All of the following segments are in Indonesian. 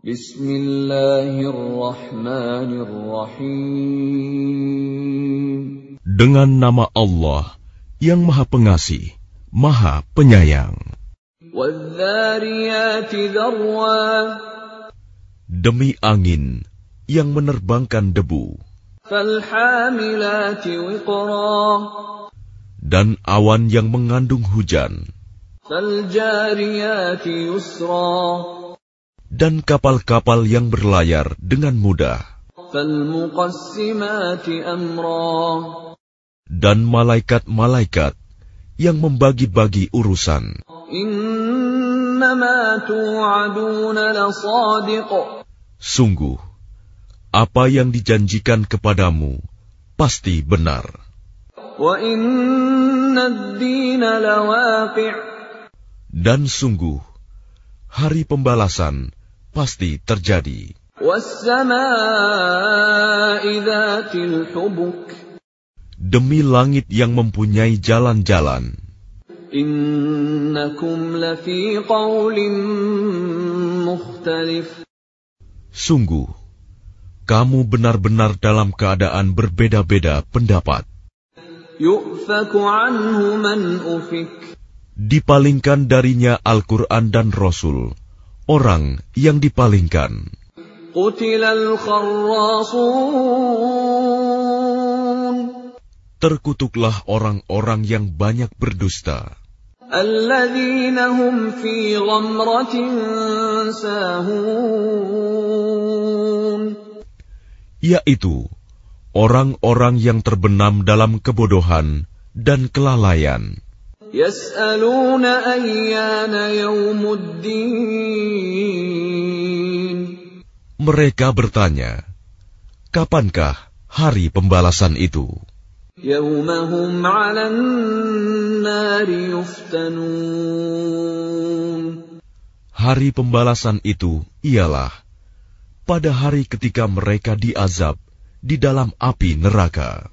Bismillahirrahmanirrahim. Dengan nama Allah yang Maha Pengasih, Maha Penyayang. Demi angin yang menerbangkan debu. Dan awan yang mengandung hujan. Dan kapal-kapal yang berlayar dengan mudah. Dan malaikat-malaikat yang membagi-bagi urusan. Sungguh, apa yang dijanjikan kepadamu pasti benar. Dan sungguh, hari pembalasan pasti terjadi. Demi langit yang mempunyai jalan-jalan. Sungguh, kamu benar-benar dalam keadaan berbeda-beda pendapat. Dipalingkan darinya Al-Quran dan Rasul, orang yang dipalingkan. Terkutuklah orang-orang yang banyak berdusta. Yaitu orang-orang yang terbenam dalam kebodohan dan kelalaian. Mereka bertanya, kapankah hari pembalasan itu? Hari pembalasan itu ialah pada hari ketika mereka diazab di dalam api neraka.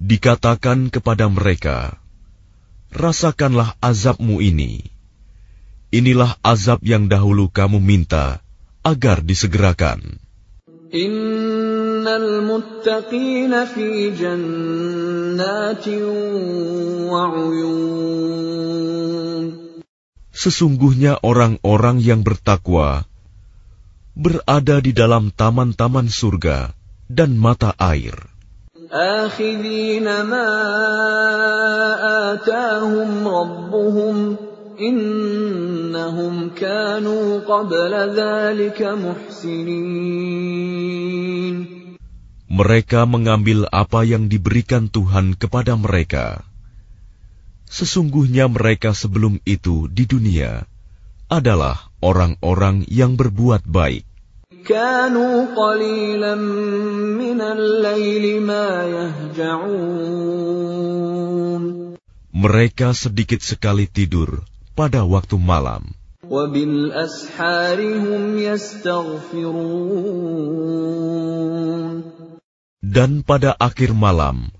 Dikatakan kepada mereka, rasakanlah azabmu ini. Inilah azab yang dahulu kamu minta agar disegerakan. Innal muttaqina fi jannatin wa Sesungguhnya orang-orang yang bertakwa berada di dalam taman-taman surga dan mata air. آخذين ما آتاهم ربهم إنهم كانوا قبل ذلك محسنين Mereka mengambil apa yang diberikan Tuhan kepada mereka. Sesungguhnya mereka sebelum itu di dunia adalah orang-orang yang berbuat baik. Mereka sedikit sekali tidur pada waktu malam. Dan pada akhir malam,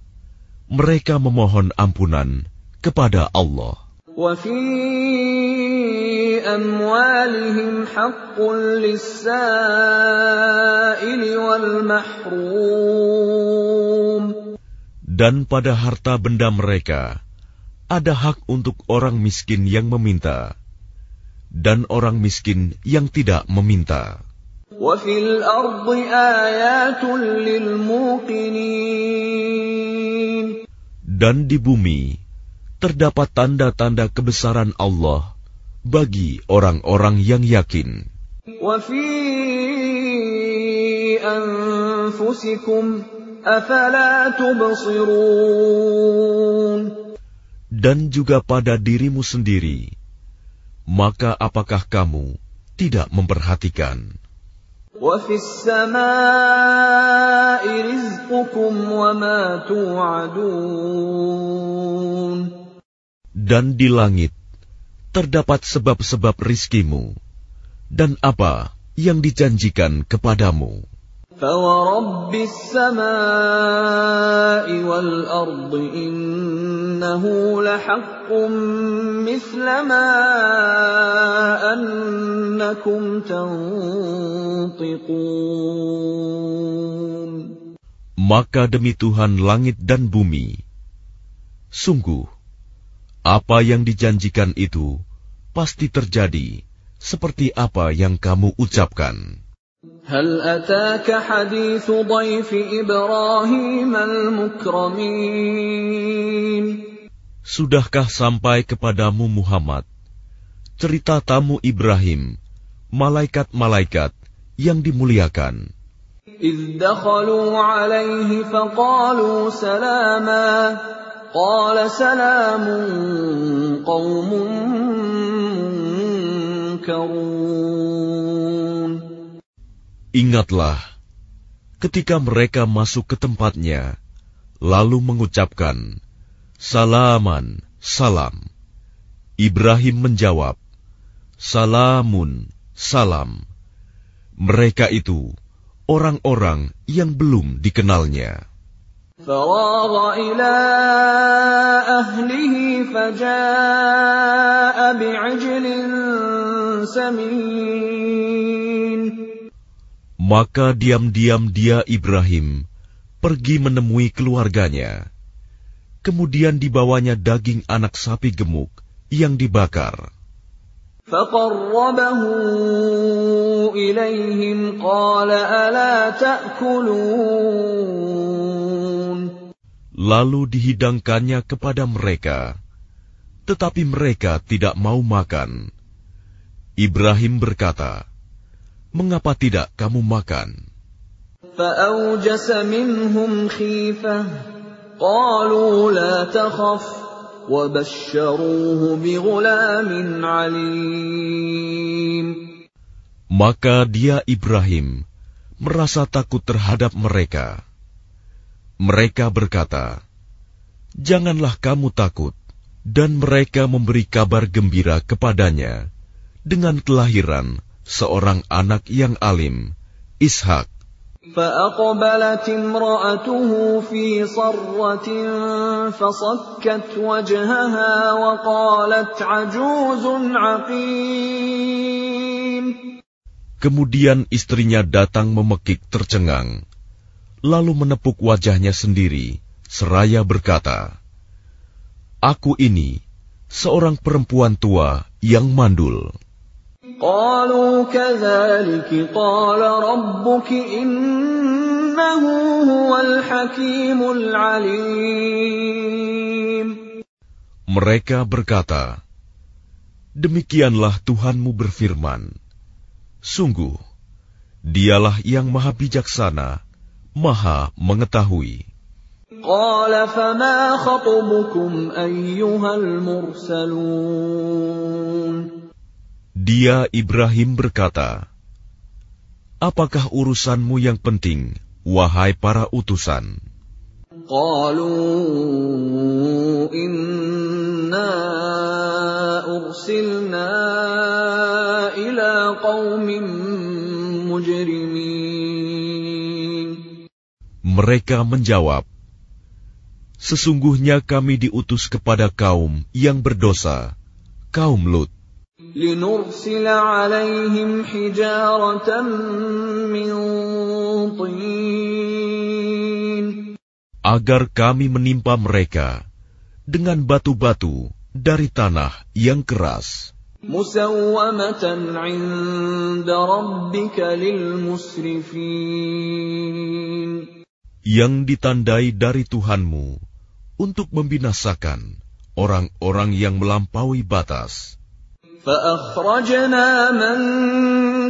mereka memohon ampunan kepada Allah. Dan pada harta benda mereka, ada hak untuk orang miskin yang meminta, dan orang miskin yang tidak meminta. Dan di bumi, terdapat tanda-tanda kebesaran Allah bagi orang-orang yang yakin. Dan juga pada dirimu sendiri, maka apakah kamu tidak memperhatikan? Dan di langit terdapat sebab-sebab rizkimu dan apa yang dijanjikan kepadamu. فورب السماء والأرض إنه لحق مثل ما أنكم تنطقون Maka demi Tuhan langit dan bumi, sungguh, apa yang dijanjikan itu pasti terjadi seperti apa yang kamu ucapkan. هل أتاك حديث ضيف إبراهيم المكرمين Sudahkah sampai kepadamu Muhammad cerita tamu Ibrahim, malaikat-malaikat yang dimuliakan? إذ دخلوا عليه فقالوا سلاما قال سلام قوم منكرون Ingatlah ketika mereka masuk ke tempatnya, lalu mengucapkan, Salaman, salam. Ibrahim menjawab, Salamun, salam. Mereka itu orang-orang yang belum dikenalnya. فراغ إلى أهله فجاء بعجل سمين Maka diam-diam dia Ibrahim pergi menemui keluarganya. Kemudian dibawanya daging anak sapi gemuk yang dibakar. فقربه إليهم قال ألا تأكلون Lalu dihidangkannya kepada mereka, tetapi mereka tidak mau makan. Ibrahim berkata, mengapa tidak kamu makan? Maka dia Ibrahim merasa takut terhadap mereka. Mereka berkata, Janganlah kamu takut. Dan mereka memberi kabar gembira kepadanya dengan kelahiran seorang anak yang alim, Ishak. فأقبلت امرأته في صرة فصكت وجهها وقالت عجوز عقيم Kemudian istrinya datang memekik tercengang, lalu menepuk wajahnya sendiri, seraya berkata, Aku ini seorang perempuan tua yang mandul. قالوا كذلك قال ربك إنه هو الحكيم العليم Mereka berkata, Demikianlah Tuhanmu berfirman, Sungguh, dialah yang maha bijaksana, maha mengetahui. قال فما خطبكم أيها المرسلون dia Ibrahim berkata, Apakah urusanmu yang penting, wahai para utusan? Mereka menjawab, Sesungguhnya kami diutus kepada kaum yang berdosa, kaum Lut لنرسل عليهم حجارة من طين agar kami menimpa mereka dengan batu-batu dari tanah yang keras, مسومة عند ربك للمسرفين yang ditandai dari Tuhanmu untuk membinasakan orang-orang yang melampaui batas. فأخرجنا من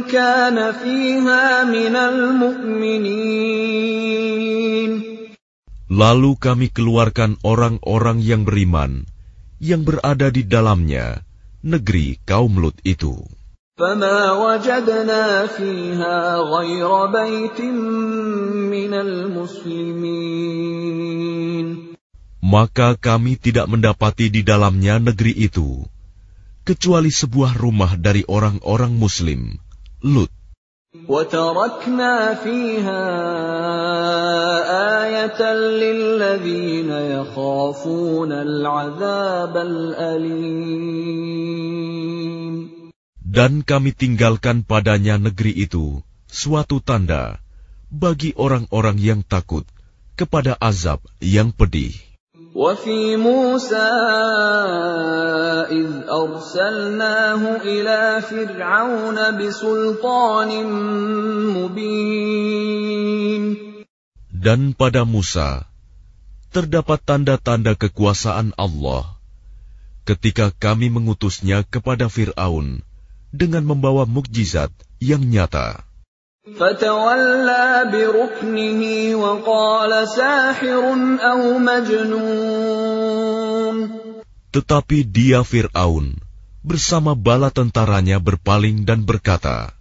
كان فيها من المؤمنين Lalu kami keluarkan orang-orang yang beriman yang berada di dalamnya, negeri kaum Lut itu. فما وجدنا فيها غير بيت من المسلمين Maka kami tidak mendapati di dalamnya negeri itu, kecuali sebuah rumah dari orang-orang Muslim, Lut. وتركنا فيها آية للذين يخافون العذاب الأليم Dan kami tinggalkan padanya negeri itu suatu tanda bagi orang-orang yang takut kepada azab yang pedih. وفي موسى إذ أرسلناه إلى فرعون بسلطان مبين Dan pada Musa terdapat tanda-tanda kekuasaan Allah ketika kami mengutusnya kepada Fir'aun dengan membawa mukjizat yang nyata. فتولى بركنه وقال ساحر أو مجنون Tetapi dia Fir'aun bersama bala tentaranya berpaling dan berkata,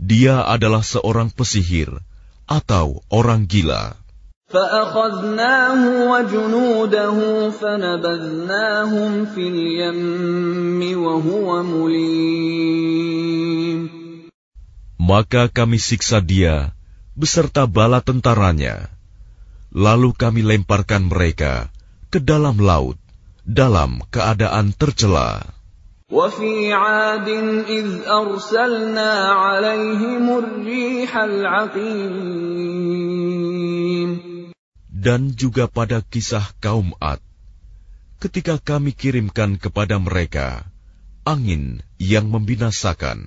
Dia adalah seorang pesihir atau orang gila. فأخذناه وجنوده فنبذناهم في اليم وهو مليم Maka kami siksa dia beserta bala tentaranya. Lalu kami lemparkan mereka ke dalam laut dalam keadaan tercela. وفي عاد إذ أرسلنا عليهم الريح العقيم Dan juga pada kisah kaum Ad, ketika kami kirimkan kepada mereka angin yang membinasakan.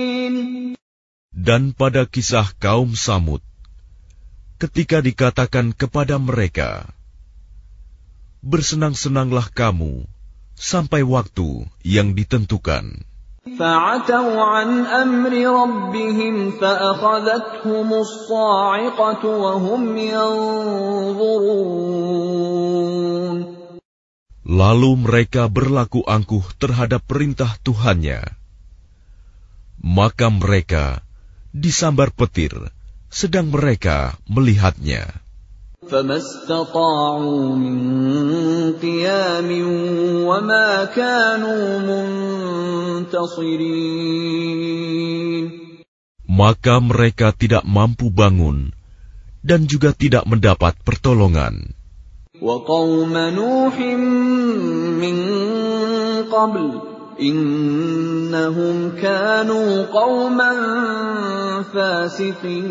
Dan pada kisah kaum Samud, ketika dikatakan kepada mereka, "Bersenang-senanglah kamu sampai waktu yang ditentukan." فعتوا عن أمر ربهم فأخذتهم الصاعقة وهم ينظرون Lalu mereka berlaku angkuh terhadap perintah Tuhannya. Maka mereka disambar petir, sedang mereka melihatnya. فما استطاعوا من قيام وما كانوا منتصرين Maka mereka tidak mampu bangun dan juga tidak mendapat pertolongan. وقوم نوح من قبل Innahum kanu qauman fasiqin.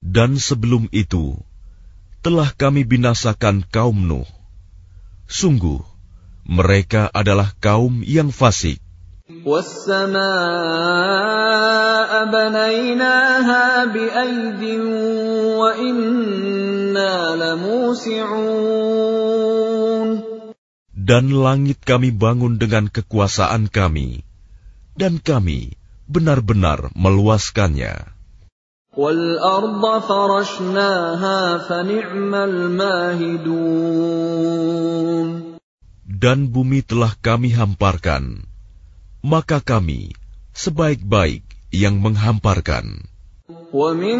Dan sebelum itu, telah kami binasakan kaum Nuh. Sungguh, mereka adalah kaum yang fasik Dan langit kami bangun dengan kekuasaan kami, dan kami benar-benar meluaskannya. والأرض فرشناها فنعم الماهدون Dan bumi telah kami hamparkan, maka kami sebaik-baik yang menghamparkan. ومن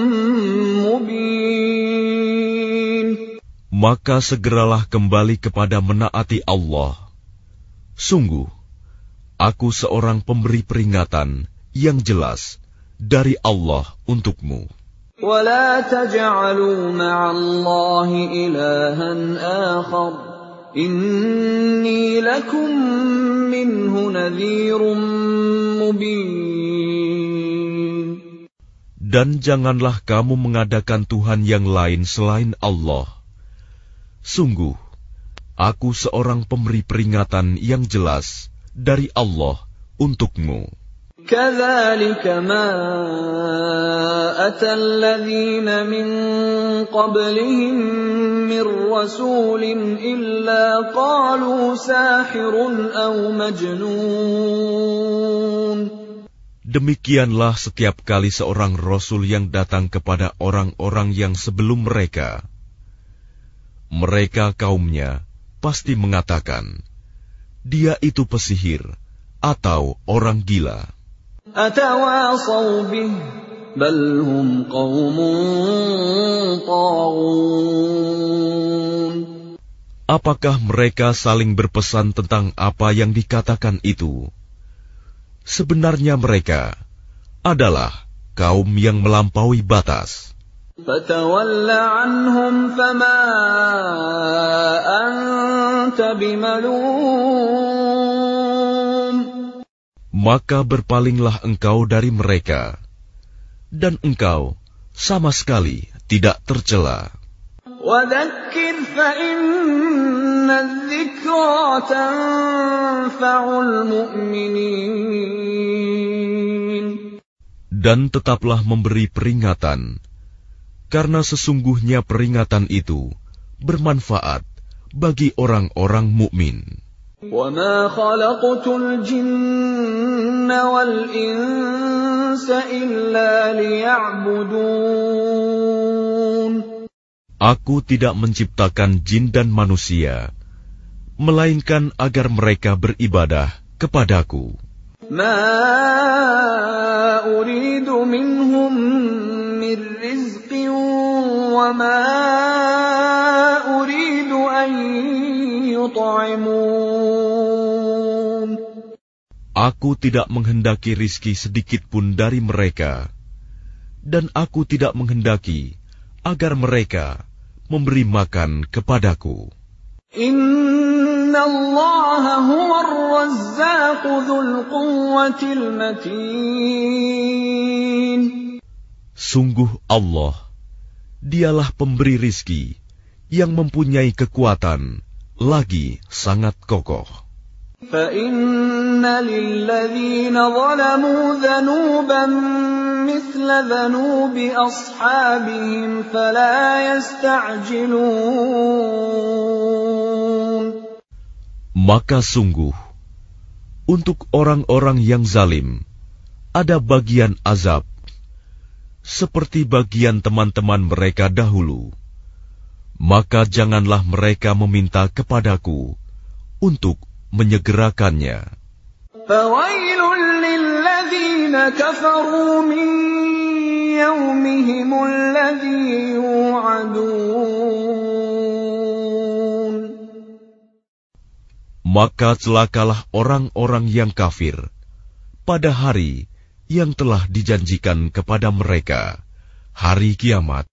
Maka segeralah kembali kepada menaati Allah. Sungguh, aku seorang pemberi peringatan yang jelas dari Allah untukmu. ولا تجعلوا مع الله إلها آخر إني لكم منه نذير مبين Dan janganlah kamu mengadakan Tuhan yang lain selain Allah. Sungguh, aku seorang pemberi peringatan yang jelas dari Allah untukmu. كذلك ما أتى الذين من قبلهم من رسول إلا قالوا ساحر أو مجنون Demikianlah setiap kali seorang rasul yang datang kepada orang-orang yang sebelum mereka. mereka kaumnya pasti mengatakan, dia itu pesihir atau orang gila. Apakah mereka saling berpesan tentang apa yang dikatakan itu? Sebenarnya mereka adalah kaum yang melampaui batas. Maka berpalinglah engkau dari mereka, dan engkau sama sekali tidak tercela. Dan tetaplah memberi peringatan, karena sesungguhnya peringatan itu bermanfaat bagi orang-orang mukmin. Aku tidak menciptakan jin dan manusia, melainkan agar mereka beribadah kepadaku. Aku tidak menghendaki rizki sedikit pun dari mereka, dan aku tidak menghendaki agar mereka memberi makan kepadaku. Sungguh Allah, dialah pemberi rizki yang mempunyai kekuatan, lagi sangat kokoh. Maka sungguh, untuk orang-orang yang zalim, ada bagian azab, seperti bagian teman-teman mereka dahulu. Maka janganlah mereka meminta kepadaku untuk menyegerakannya. Maka celakalah orang-orang yang kafir pada hari yang telah dijanjikan kepada mereka, hari kiamat.